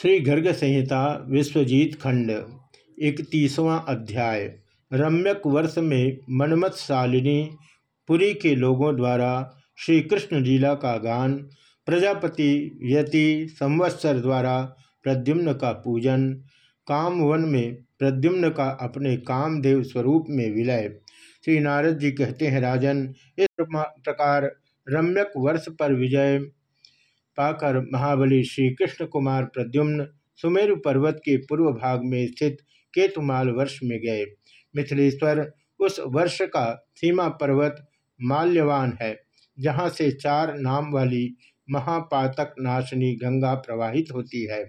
श्री गर्ग संहिता विश्वजीत खंड, इकतीसवां अध्याय। रम्यक वर्ष में मनमत शालिनी पुरी के लोगों द्वारा श्री कृष्ण लीला का गान, प्रजापति यति संवत्सर द्वारा प्रद्युम्न का पूजन, कामवन में प्रद्युम्न का अपने कामदेव स्वरूप में विलय। श्री नारद जी कहते हैं, राजन, इस प्रकार रम्यक वर्ष पर विजय पाकर महाबली श्री कृष्ण कुमार प्रद्युम्न सुमेरु पर्वत के पूर्व भाग में स्थित केतुमाल वर्ष में गए। मिथिलेश्वर उस वर्ष का सीमा पर्वत माल्यवान है, जहाँ से चार नाम वाली महापातक नाशनी गंगा प्रवाहित होती है।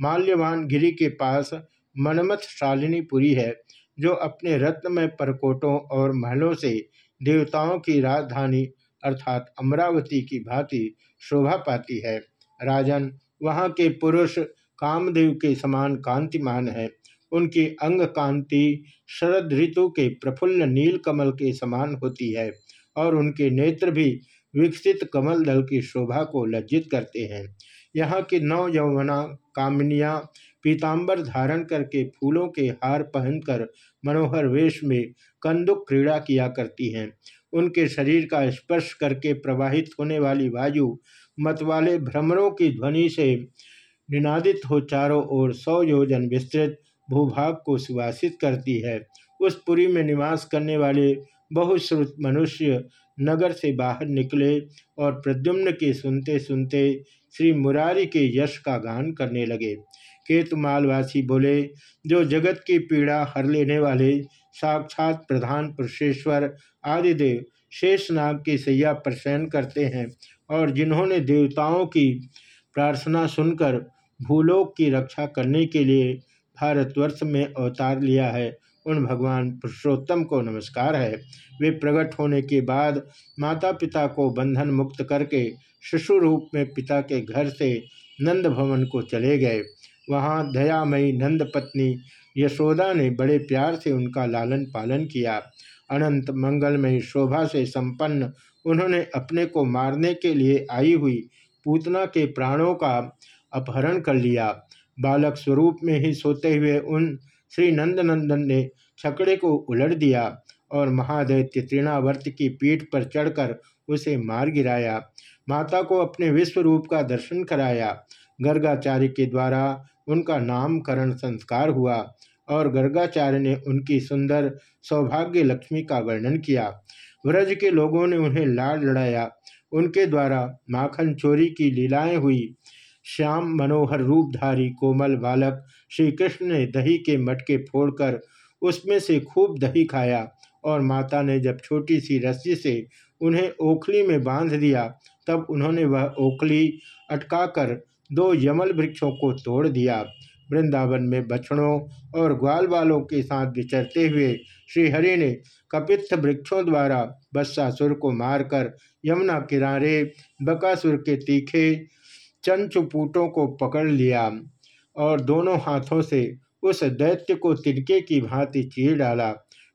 माल्यवान गिरी के पास मनमथ शालिनीपुरी है, जो अपने रत्नमय परकोटों और महलों से देवताओं की राजधानी, अर्थात अमरावती की भांति शोभा पाती है। राजन, वहाँ के पुरुष कामदेव के समान कांतिमान है। उनकी अंग कांति शरद ऋतु के प्रफुल्ल नील कमल के समान होती है और उनके नेत्र भी विकसित कमल दल की शोभा को लज्जित करते हैं। यहाँ की नव यौवना कामनिया पीताम्बर धारण करके फूलों के हार पहनकर मनोहर वेश में कंदुक क्रीड़ा किया करती हैं। उनके शरीर का स्पर्श करके प्रवाहित होने वाली वायु मतवाले भ्रमरों की ध्वनि से निनादित हो चारों ओर सौ योजन विस्तृत भूभाग को सुवासित करती है। उस पुरी में निवास करने वाले बहुश्रुत मनुष्य नगर से बाहर निकले और प्रद्युम्न के सुनते सुनते श्री मुरारी के यश का गान करने लगे। केतुमालवासी बोले, जो जगत की पीड़ा हर लेने वाले साक्षात प्रधान पुरुषेश्वर आदिदेव शेषनाग की सैया पर शयन करते हैं और जिन्होंने देवताओं की प्रार्थना सुनकर भूलोक की रक्षा करने के लिए भारतवर्ष में अवतार लिया है, उन भगवान पुरुषोत्तम को नमस्कार है। वे प्रकट होने के बाद माता पिता को बंधन मुक्त करके शिशु रूप में पिता के घर से नंद भवन को चले गए। वहाँ दयामयी नंद पत्नी यशोदा ने बड़े प्यार से उनका लालन पालन किया। अनंत मंगलमय शोभा से संपन्न उन्होंने अपने को मारने के लिए आई हुई पूतना के प्राणों का अपहरण कर लिया। बालक स्वरूप में ही सोते हुए उन श्री नंदनंदन ने छकड़े को उलट दिया और महादैत्य तृणावर्त की पीठ पर चढ़कर उसे मार गिराया। माता को अपने विश्व रूप का दर्शन कराया। गर्गाचार्य के द्वारा उनका नामकरण संस्कार हुआ और गर्गाचार्य ने उनकी सुंदर सौभाग्य लक्ष्मी का वर्णन किया। व्रज के लोगों ने उन्हें लाड लड़ाया। उनके द्वारा माखन चोरी की लीलाएँ हुई। श्याम मनोहर रूपधारी कोमल बालक श्री कृष्ण ने दही के मटके फोड़कर उसमें से खूब दही खाया और माता ने जब छोटी सी रस्सी से उन्हें ओखली में बाँध दिया, तब उन्होंने वह ओखली अटकाकर दो यमल वृक्षों को तोड़ दिया। वृंदावन में बछड़ों और ग्वाल वालों के साथ विचरते हुए श्रीहरि ने कपित्थ वृक्षों द्वारा बत्सासुर को मारकर यमुना किनारे, बकासुर के तीखे चंचुपूटों को पकड़ लिया और दोनों हाथों से उस दैत्य को तिनके की भांति चीर डाला।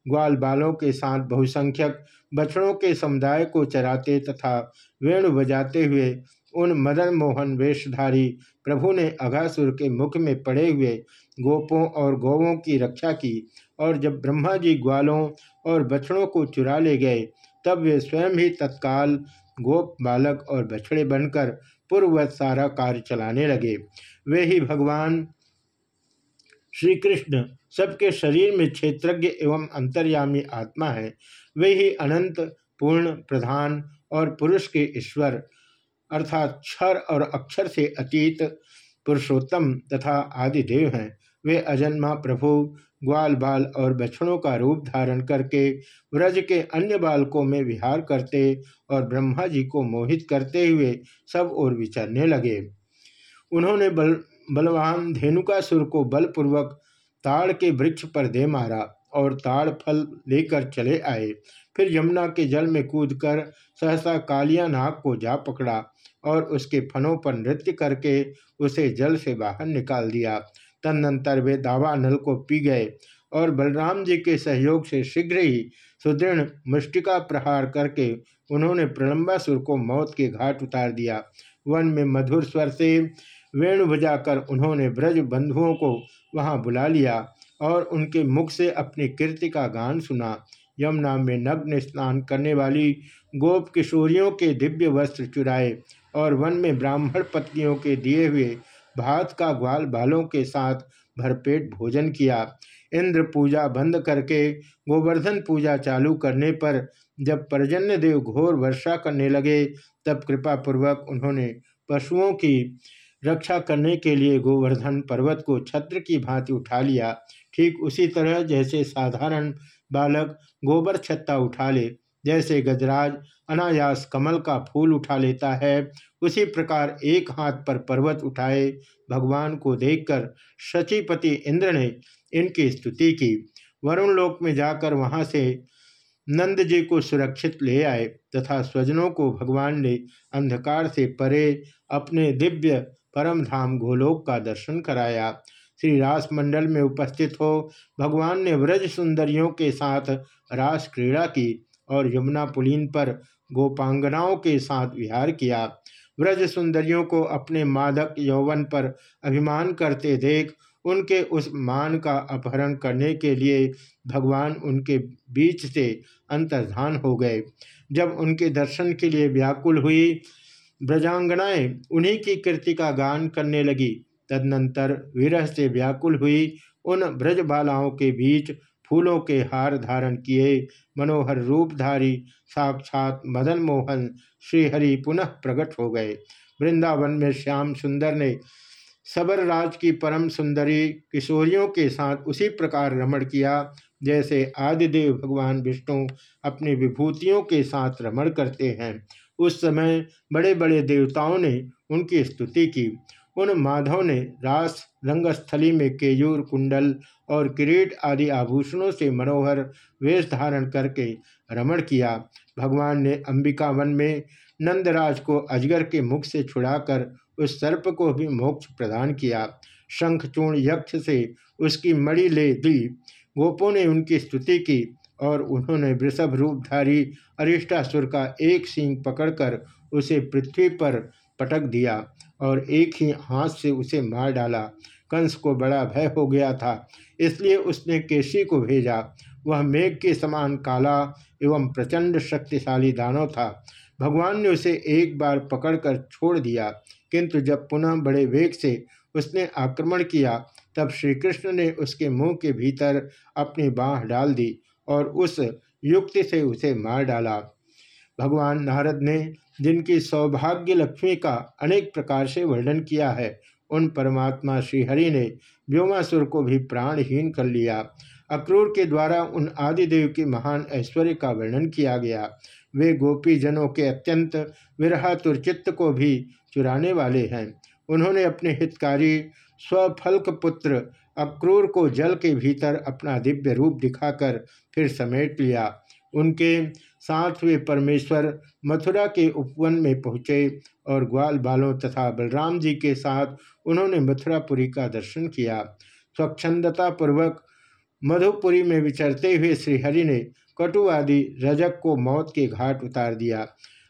ग्वाल बालों के साथ बहुसंख्यक बछड़ों के समुदाय को चराते तथा वेणु बजाते हुए उन मदन मोहन वेशधारी प्रभु ने अघासुर के मुख में पड़े हुए गोपों और गौवों की रक्षा की और जब ब्रह्मा जी ग्वालों और बछड़ों को चुरा ले गए, तब वे स्वयं ही तत्काल गोप बालक और बछड़े बनकर पूर्ववत सारा कार्य चलाने लगे। वे ही भगवान श्री कृष्ण सबके शरीर में क्षेत्रज्ञ एवं अंतर्यामी आत्मा है। वे ही अनंत, पूर्ण, प्रधान और पुरुष के ईश्वर अर्थात क्षर और अक्षर से अतीत, पुरुषोत्तम तथा आदिदेव हैं। वे अजन्मा, प्रभु, ग्वाल बाल और बछड़ों का रूप धारण करके व्रज के अन्य बालकों में विहार करते और ब्रह्मा जी को मोहित करते हुए सब ओर विचरने लगे। उन्होंने बल, बलवान धेनुकासुर को बलपूर्वक ताड़ के वृक्ष पर दे मारा और ताड़ फल लेकर चले आए। फिर यमुना के जल में कूदकर सहसा कालिया नाग को जा पकड़ा और उसके फनों पर नृत्य करके उसे जल से बाहर निकाल दिया। तदनंतर वे दावा नल को पी गए और बलराम जी के सहयोग से शीघ्र ही सुदृढ़ मुष्टिका प्रहार करके उन्होंने प्रलंबासुर को मौत के घाट उतार दिया। वन में मधुर स्वर से वेणु बजाकर उन्होंने ब्रज बंधुओं को वहाँ बुला लिया और उनके मुख से अपनी कीर्ति का गान सुना। यमुना में नग्न स्नान करने वाली गोप किशोरियों के दिव्य वस्त्र चुराए और वन में ब्राह्मण पत्नियों के दिए हुए भात का ग्वाल बालों के साथ भरपेट भोजन किया। इंद्र पूजा बंद करके गोवर्धन पूजा चालू करने पर जब पर्जन्य देव घोर वर्षा करने लगे, तब कृपा पूर्वक उन्होंने पशुओं की रक्षा करने के लिए गोवर्धन पर्वत को छत्र की भांति उठा लिया। ठीक उसी तरह जैसे साधारण बालक गोबर छत्ता उठा ले, जैसे गजराज अनायास कमल का फूल उठा लेता है। उसी प्रकार एक हाथ पर पर्वत उठाए, भगवान को देखकर शचीपति इंद्र ने इनकी स्तुति की। वरुण लोक में जाकर वहाँ से नंद जी को सुरक्षित ले आए तथा स्वजनों को भगवान ने अंधकार से परे अपने दिव्य परम धाम गोलोक का दर्शन कराया। श्री रास मंडल में उपस्थित हो, भगवान ने व्रज सुंदरियों के साथ रास क्रीड़ा की और यमुना पुलीन पर गोपांगनाओं के साथ विहार किया। व्रज सुंदरियों को अपने मादक यौवन पर अभिमान करते देख, उनके उस मान का अपहरण करने के लिए भगवान उनके बीच से अंतर्धान हो गए। जब उनके दर्शन के लिए व्याकुल हुई ब्रजांगनाएँ, उन्हीं की कृति का गान करने लगी। तदनंतर विरह से व्याकुल हुई। उन ब्रजबालाओं के बीच फूलों के हार धारण किए। मनोहर रूपधारी साक्षात मदन मोहन श्रीहरि पुनः प्रकट हो गए। वृंदावन में श्याम सुंदर ने सबर राज की परम सुंदरी किशोरियों के साथ उसी प्रकार रमण किया। जैसे आदिदेव भगवान विष्णु अपनी विभूतियों के साथ रमण करते हैं। उस समय बड़े बड़े देवताओं ने उनकी स्तुति की। उन माधव ने रास रंगस्थली में केयूर, कुंडल और किरीट आदि आभूषणों से मनोहर वेश धारण करके रमण किया। भगवान ने अंबिका वन में नंदराज को अजगर के मुख से छुड़ाकर उस सर्प को भी मोक्ष प्रदान किया। शंखचूर्ण यक्ष से उसकी मणि ले दी। गोपों ने उनकी स्तुति की और उन्होंने वृषभ रूपधारी अरिष्टासुर का एक सींग पकड़कर उसे पृथ्वी पर पटक दिया और एक ही हाथ से उसे मार डाला। कंस को बड़ा भय हो गया था, इसलिए उसने केशी को भेजा। वह मेघ के समान काला एवं प्रचंड शक्तिशाली दानव था। भगवान ने उसे एक बार पकड़कर छोड़ दिया, किंतु जब पुनः बड़े वेग से उसने आक्रमण किया, तब श्री कृष्ण ने उसके मुँह के भीतर अपनी बाह डाल दी और उस युक्ति से उसे मार डाला। भगवान नारद ने जिनकी सौभाग्य लक्ष्मी का अनेक प्रकार से वर्णन किया है, उन परमात्मा श्रीहरि ने व्योमासुर को भी प्राणहीन कर लिया। अक्रूर के द्वारा उन आदिदेव के महान ऐश्वर्य का वर्णन किया गया। वे गोपी जनों के अत्यंत विरहातुर चित्त को भी चुराने वाले हैं। उन्होंने अपने हितकारी स्वफल्क पुत्र अक्रूर को जल के भीतर अपना दिव्य रूप दिखाकर फिर समेट लिया। उनके साथ वे परमेश्वर मथुरा के उपवन में पहुँचे और ग्वाल बालों तथा बलराम जी के साथ उन्होंने मथुरापुरी का दर्शन किया। स्वच्छंदता पूर्वक मधुपुरी में विचरते हुए श्रीहरि ने कटुवादी रजक को मौत के घाट उतार दिया।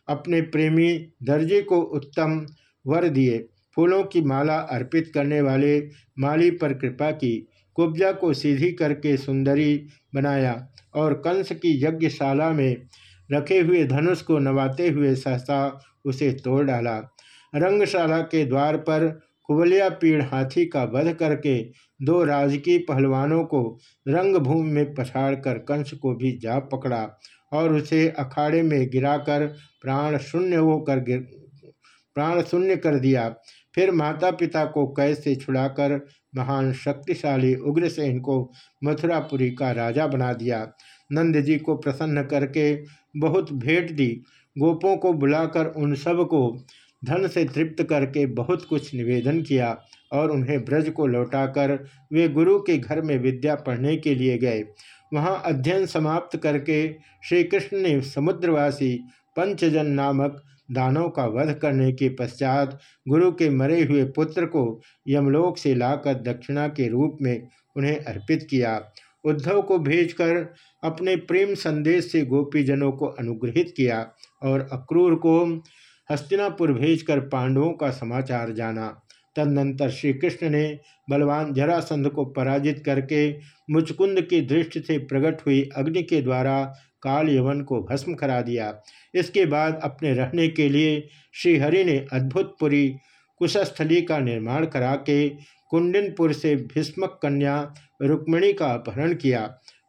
अपने प्रेमी दर्जे को उत्तम वर दिए। फूलों की माला अर्पित करने वाले माली पर कृपा की। कुब्जा को सीधी करके सुंदरी बनाया और कंस की यज्ञशाला में रखे हुए धनुष को नवाते हुए सहसा उसे तोड़ डाला। रंगशाला के द्वार पर कुबलिया पीड़ हाथी का वध करके दो राजकीय पहलवानों को रंगभूमि में पछाड़ कर कंस को भी जा पकड़ा और उसे अखाड़े में गिराकर प्राण शून्य होकर प्राण शून्य कर दिया। फिर माता पिता को कैद से छुड़ाकर महान शक्तिशाली उग्रसेन को मथुरापुरी का राजा बना दिया। नंद जी को प्रसन्न करके बहुत भेंट दी। गोपों को बुलाकर उन सबको धन से तृप्त करके बहुत कुछ निवेदन किया और उन्हें ब्रज को लौटाकर वे गुरु के घर में विद्या पढ़ने के लिए गए। वहाँ अध्ययन समाप्त करके श्री कृष्ण ने समुद्रवासी पंचजन नामक दानों का वध करने के पश्चात गुरु के मरे हुए पुत्र को यमलोक से लाकर दक्षिणा के रूप में उन्हें अर्पित किया। उद्धव को भेजकर अपने प्रेम संदेश से गोपीजनों को अनुग्रहित किया और अक्रूर को हस्तिनापुर भेजकर पांडवों का समाचार जाना। तदनंतर श्री कृष्ण ने बलवान जरासंध को पराजित करके मुचकुंद की दृष्टि से प्रकट हुई अग्नि के द्वारा काल यवन को भस्म करा दिया। इसके बाद अपने रहने के लिए श्रीहरि ने अद्भुतपुरी कुशस्थली का निर्माण करा के कुंडिनपुर से भीष्मक कन्या रुक्मिणी का अपहरण किया।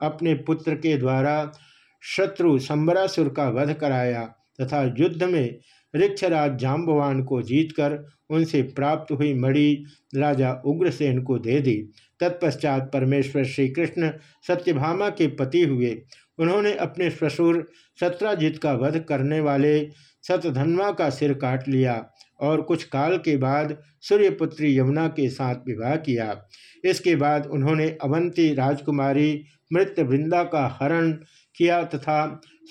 अपने पुत्र के द्वारा शत्रु संबरासुर का वध कराया तथा युद्ध में ऋक्षराज जाम्बवान को जीतकर उनसे प्राप्त हुई मणि राजा उग्रसेन को दे दी। तत्पश्चात परमेश्वर श्री कृष्ण सत्यभामा के पति हुए। उन्होंने अपने ससुर सत्राजित का वध करने वाले सतधन्वा का सिर काट लिया और कुछ काल के बाद सूर्यपुत्री यमुना के साथ विवाह किया। इसके बाद उन्होंने अवंती राजकुमारी मृत वृंदा का हरण किया तथा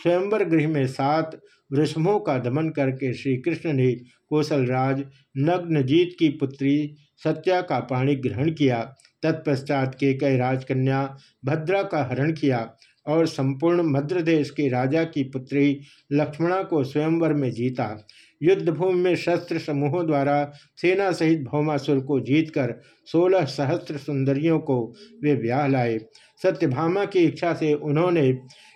स्वयंवर गृह में सात वृषभों का दमन करके श्री कृष्ण ने कौशलराज नग्नजीत की पुत्री सत्या का पाणी ग्रहण किया। तत्पश्चात के कई राजकन्या भद्रा का हरण किया और संपूर्ण मध्य देश के राजा की पुत्री लक्ष्मणा को स्वयंवर में जीता। युद्धभूमि में शस्त्र समूहों द्वारा सेना सहित भौमासुर को जीतकर सोलह सहस्त्र सुंदरियों को वे ब्याह लाए। सत्यभामा की इच्छा से उन्होंने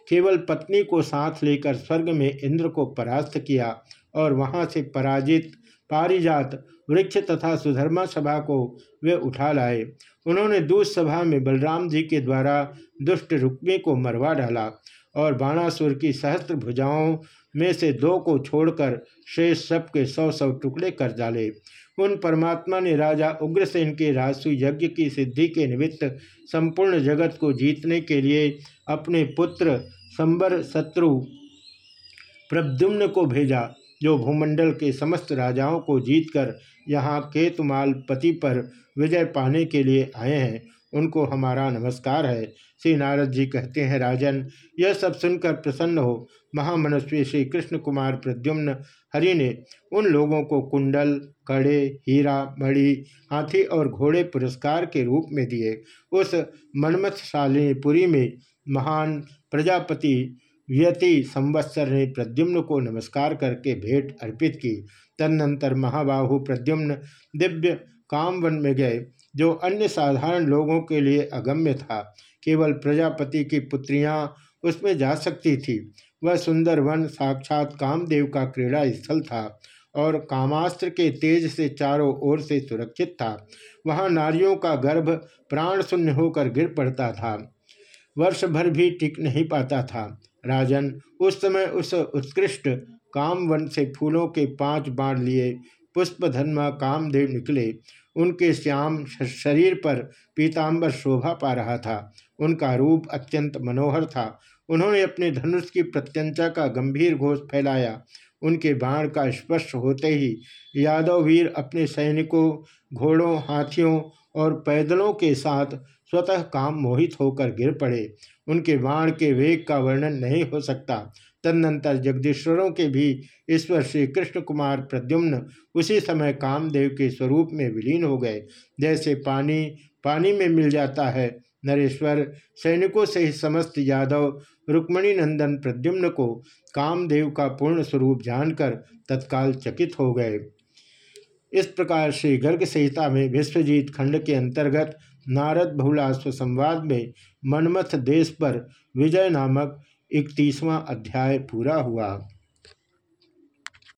केवल पत्नी को साथ लेकर स्वर्ग में इंद्र को परास्त किया और वहाँ से पराजित पारिजात, वृक्ष तथा सुधर्मा सभा को वे उठा लाए। उन्होंने दूध सभा में बलराम जी के द्वारा दुष्ट रुक्मी को मरवा डाला और बाणासुर की सहस्त्र भुजाओं में से दो को छोड़कर शेष सब के सौ सौ टुकड़े कर डाले। उन परमात्मा ने राजा उग्रसेन के राजसु यज्ञ की सिद्धि के निमित्त संपूर्ण जगत को जीतने के लिए अपने पुत्र संबर शत्रु प्रद्युम्न को भेजा। जो भूमंडल के समस्त राजाओं को जीतकर यहाँ केतुमाल पति पर विजय पाने के लिए आए हैं, उनको हमारा नमस्कार है। श्री नारद जी कहते हैं, राजन, यह सब सुनकर प्रसन्न हो। महामनस्वी श्री कृष्ण कुमार प्रद्युम्न हरि ने उन लोगों को कुंडल, कड़े, हीरा मणि हाथी और घोड़े पुरस्कार के रूप में दिए। उस मनमथशालिनीपुरी में महान प्रजापति व्यति संवत्सर ने प्रद्युम्न को नमस्कार करके भेंट अर्पित की। तदनंतर महाबाहु प्रद्युम्न दिव्य कामवन में गए, जो अन्य साधारण लोगों के लिए अगम्य था। केवल प्रजापति की पुत्रियाँ उसमें जा सकती थी। वह सुंदर वन साक्षात कामदेव का क्रीड़ा स्थल था और कामास्त्र के तेज से चारों ओर से सुरक्षित था। वहाँ नारियों का गर्भ प्राण शून्य होकर गिर पड़ता था। वर्ष भर भी टिक नहीं पाता था। राजन उस समय उस उत्कृष्ट कामवन से फूलों के पाँच बाण लिए पुष्पधन्मा कामदेव निकले। उनके श्याम शरीर पर पीताम्बर शोभा पा रहा था। उनका रूप अत्यंत मनोहर था। उन्होंने अपने धनुष की प्रत्यंचा का गंभीर घोष फैलाया। उनके बाण का स्पर्श होते ही यादव वीर अपने सैनिकों, घोड़ों, हाथियों और पैदलों के साथ स्वतः काम मोहित होकर गिर पड़े। उनके बाण के वेग का वर्णन नहीं हो सकता। तदनंतर जगदीश्वरों के भी ईश्वर श्री कृष्ण कुमार प्रद्युम्न उसी समय कामदेव के स्वरूप में विलीन हो गए। जैसे पानी पानी में मिल जाता है। नरेश्वर सैनिकों से ही समस्त यादव रुक्मणी नंदन प्रद्युम्न को कामदेव का पूर्ण स्वरूप जानकर तत्काल चकित हो गए। इस प्रकार श्री गर्ग संहिता में विश्वजीत खंड के अंतर्गत नारद बहुलाश्व संवाद में मनमथ देश पर विजय नामक इकतीसवां अध्याय पूरा हुआ।